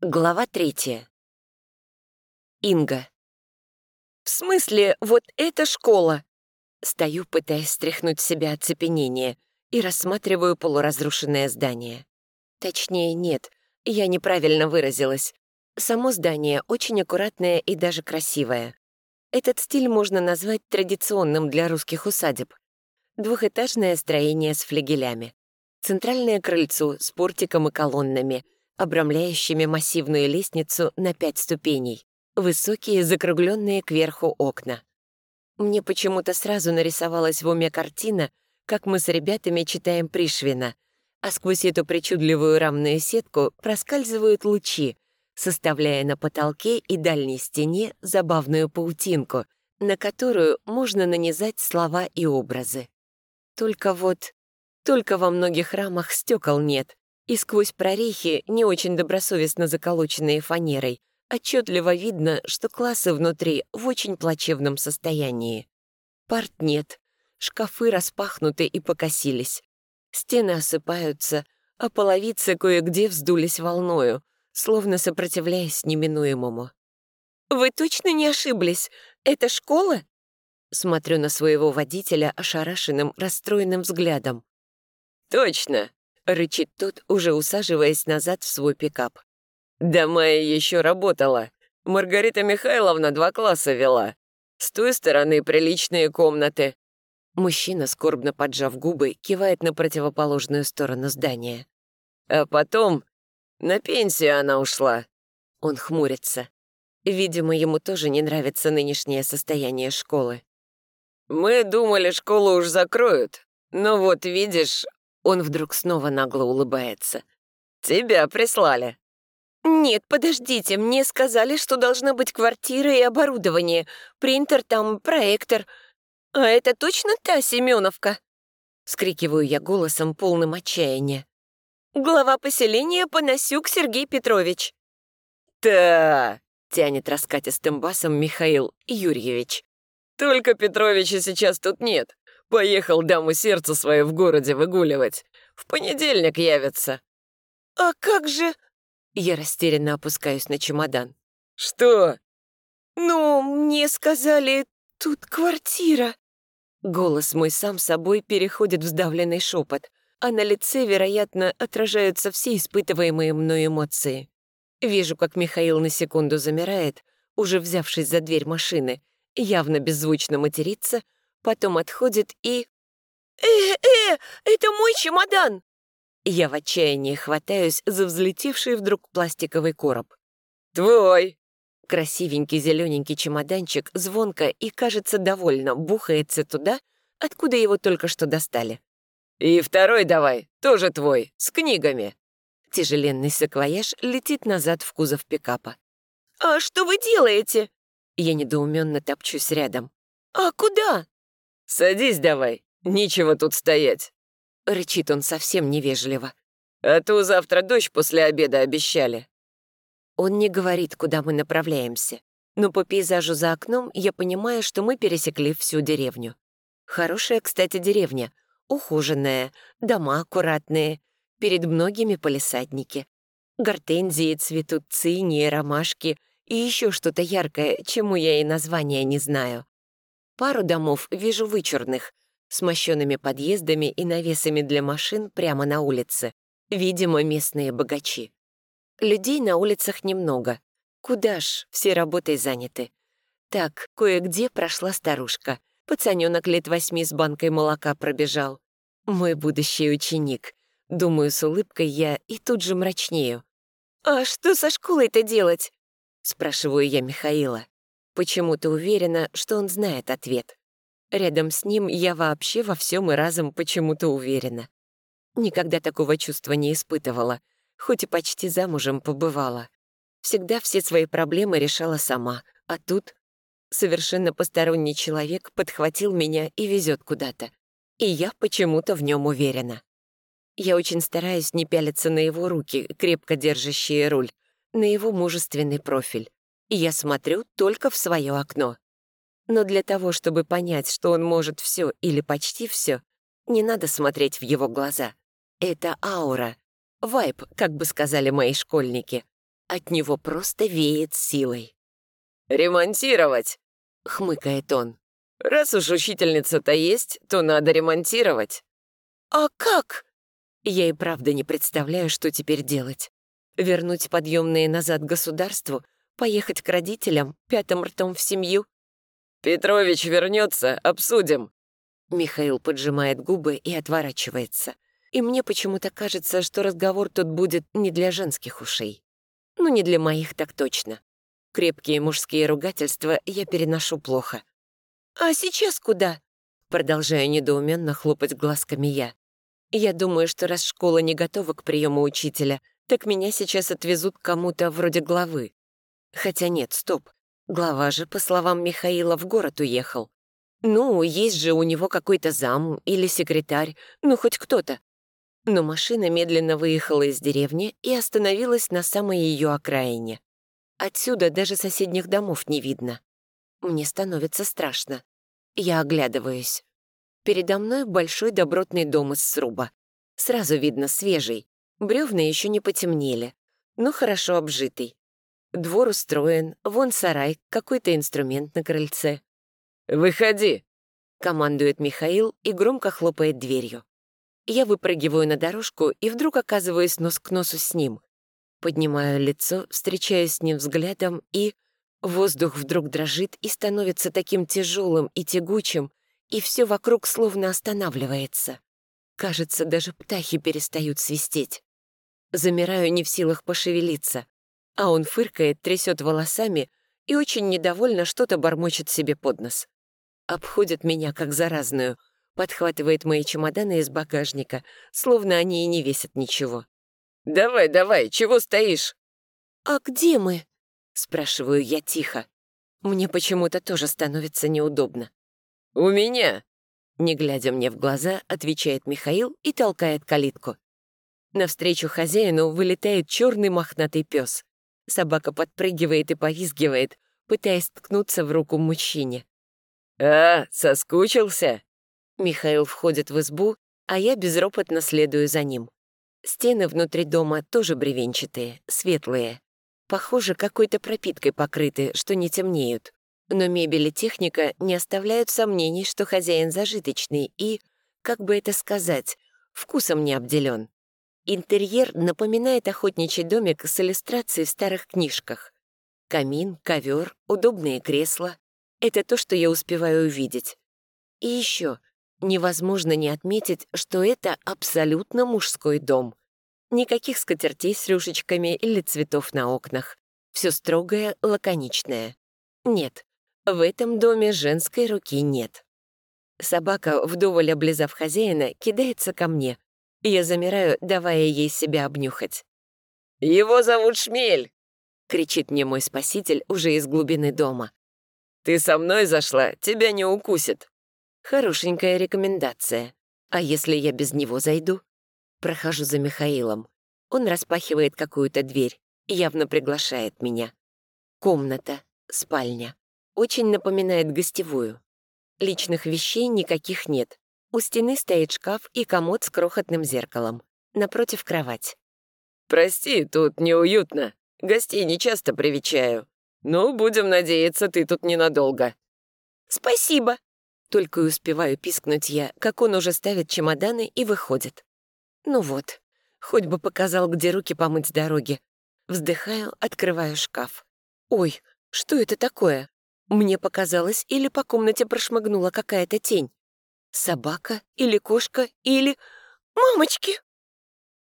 Глава третья. Инга. «В смысле, вот эта школа?» Стою, пытаясь стряхнуть с себя оцепенение, и рассматриваю полуразрушенное здание. Точнее, нет, я неправильно выразилась. Само здание очень аккуратное и даже красивое. Этот стиль можно назвать традиционным для русских усадеб. Двухэтажное строение с флигелями. Центральное крыльцо с портиком и колоннами — обрамляющими массивную лестницу на пять ступеней, высокие, закругленные кверху окна. Мне почему-то сразу нарисовалась в уме картина, как мы с ребятами читаем Пришвина, а сквозь эту причудливую рамную сетку проскальзывают лучи, составляя на потолке и дальней стене забавную паутинку, на которую можно нанизать слова и образы. Только вот... Только во многих рамах стекол нет, и сквозь прорехи, не очень добросовестно заколоченные фанерой, отчетливо видно, что классы внутри в очень плачевном состоянии. Парт нет, шкафы распахнуты и покосились. Стены осыпаются, а половицы кое-где вздулись волною, словно сопротивляясь неминуемому. «Вы точно не ошиблись? Это школа?» Смотрю на своего водителя ошарашенным, расстроенным взглядом. «Точно!» Рычит тот, уже усаживаясь назад в свой пикап. «Да Майя еще работала. Маргарита Михайловна два класса вела. С той стороны приличные комнаты». Мужчина, скорбно поджав губы, кивает на противоположную сторону здания. «А потом на пенсию она ушла». Он хмурится. Видимо, ему тоже не нравится нынешнее состояние школы. «Мы думали, школу уж закроют. Но вот видишь, он вдруг снова нагло улыбается. «Тебя прислали». «Нет, подождите, мне сказали, что должна быть квартира и оборудование, принтер там, проектор. А это точно та Семеновка?» Скрикиваю я голосом, полным отчаяния. «Глава поселения Панасюк Сергей Петрович». «Да!» — тянет раскатистым басом Михаил Юрьевич. «Только Петровича сейчас тут нет. Поехал даму сердца свое в городе выгуливать. В понедельник явится». «А как же...» Я растерянно опускаюсь на чемодан. «Что?» «Ну, мне сказали, тут квартира». Голос мой сам собой переходит в сдавленный шепот, а на лице, вероятно, отражаются все испытываемые мной эмоции. Вижу, как Михаил на секунду замирает, уже взявшись за дверь машины, явно беззвучно матерится, потом отходит и... «Э-э, это мой чемодан!» Я в отчаянии хватаюсь за взлетевший вдруг пластиковый короб. «Твой!» Красивенький зелененький чемоданчик звонко и, кажется, довольно бухается туда, откуда его только что достали. «И второй давай, тоже твой, с книгами!» Тяжеленный саквояж летит назад в кузов пикапа. «А что вы делаете?» Я недоуменно топчусь рядом. «А куда?» «Садись давай, нечего тут стоять», — рычит он совсем невежливо. «А то завтра дождь после обеда обещали». Он не говорит, куда мы направляемся, но по пейзажу за окном я понимаю, что мы пересекли всю деревню. Хорошая, кстати, деревня, ухоженная, дома аккуратные, перед многими полисадники. Гортензии цветут цинии, ромашки и еще что-то яркое, чему я и названия не знаю. Пару домов вижу вычурных, с мощенными подъездами и навесами для машин прямо на улице. Видимо, местные богачи. Людей на улицах немного. Куда ж, все работой заняты. Так, кое-где прошла старушка. Пацанёнок лет восьми с банкой молока пробежал. Мой будущий ученик. Думаю, с улыбкой я и тут же мрачнею. «А что со школой-то делать?» — спрашиваю я Михаила. Почему-то уверена, что он знает ответ. Рядом с ним я вообще во всем и разом почему-то уверена. Никогда такого чувства не испытывала, хоть и почти замужем побывала. Всегда все свои проблемы решала сама, а тут совершенно посторонний человек подхватил меня и везет куда-то. И я почему-то в нем уверена. Я очень стараюсь не пялиться на его руки, крепко держащие руль, на его мужественный профиль я смотрю только в свое окно. Но для того, чтобы понять, что он может все или почти все, не надо смотреть в его глаза. Это аура. Вайб, как бы сказали мои школьники. От него просто веет силой. «Ремонтировать!» — хмыкает он. «Раз уж учительница-то есть, то надо ремонтировать». «А как?» Я и правда не представляю, что теперь делать. Вернуть подъемные назад государству, поехать к родителям, пятым ртом в семью? «Петрович вернется, обсудим». Михаил поджимает губы и отворачивается. И мне почему-то кажется, что разговор тут будет не для женских ушей. Ну, не для моих так точно. Крепкие мужские ругательства я переношу плохо. «А сейчас куда?» Продолжаю недоуменно хлопать глазками я. Я думаю, что раз школа не готова к приему учителя, так меня сейчас отвезут кому-то вроде главы. Хотя нет, стоп. Глава же, по словам Михаила, в город уехал. Ну, есть же у него какой-то зам или секретарь, ну, хоть кто-то. Но машина медленно выехала из деревни и остановилась на самой ее окраине. Отсюда даже соседних домов не видно. Мне становится страшно. Я оглядываюсь. Передо мной большой добротный дом из сруба. Сразу видно свежий. Бревна еще не потемнели, но хорошо обжитый. Двор устроен, вон сарай, какой-то инструмент на крыльце. «Выходи!» — командует Михаил и громко хлопает дверью. Я выпрыгиваю на дорожку и вдруг оказываюсь нос к носу с ним. Поднимаю лицо, встречаюсь с ним взглядом и... Воздух вдруг дрожит и становится таким тяжелым и тягучим, и все вокруг словно останавливается. Кажется, даже птахи перестают свистеть. Замираю не в силах пошевелиться, а он фыркает, трясет волосами и очень недовольно что-то бормочет себе под нос. Обходит меня как заразную, подхватывает мои чемоданы из багажника, словно они и не весят ничего. «Давай, давай, чего стоишь?» «А где мы?» — спрашиваю я тихо. Мне почему-то тоже становится неудобно. «У меня!» Не глядя мне в глаза, отвечает Михаил и толкает калитку. Навстречу хозяину вылетает черный мохнатый пес. Собака подпрыгивает и повизгивает, пытаясь ткнуться в руку мужчине. «А, соскучился?» Михаил входит в избу, а я безропотно следую за ним. Стены внутри дома тоже бревенчатые, светлые. Похоже, какой-то пропиткой покрыты, что не темнеют. Но мебель и техника не оставляют сомнений, что хозяин зажиточный и, как бы это сказать, вкусом не обделен. Интерьер напоминает охотничий домик с иллюстрацией в старых книжках. Камин, ковер, удобные кресла — это то, что я успеваю увидеть. И еще невозможно не отметить, что это абсолютно мужской дом. Никаких скатертей с рюшечками или цветов на окнах. Все строгое, лаконичное. Нет, в этом доме женской руки нет. Собака, вдоволь облизав хозяина, кидается ко мне. Я замираю, давая ей себя обнюхать. «Его зовут Шмель!» — кричит мне мой спаситель уже из глубины дома. «Ты со мной зашла, тебя не укусит». Хорошенькая рекомендация. А если я без него зайду? Прохожу за Михаилом. Он распахивает какую-то дверь, явно приглашает меня. Комната, спальня очень напоминает гостевую. Личных вещей никаких нет. У стены стоит шкаф и комод с крохотным зеркалом. Напротив кровать. «Прости, тут неуютно. Гостей не часто привечаю. Ну, будем надеяться, ты тут ненадолго». «Спасибо!» Только и успеваю пискнуть я, как он уже ставит чемоданы и выходит. Ну вот, хоть бы показал, где руки помыть с дороги. Вздыхаю, открываю шкаф. Ой, что это такое? Мне показалось, или по комнате прошмыгнула какая-то тень. Собака или кошка или... «Мамочки!»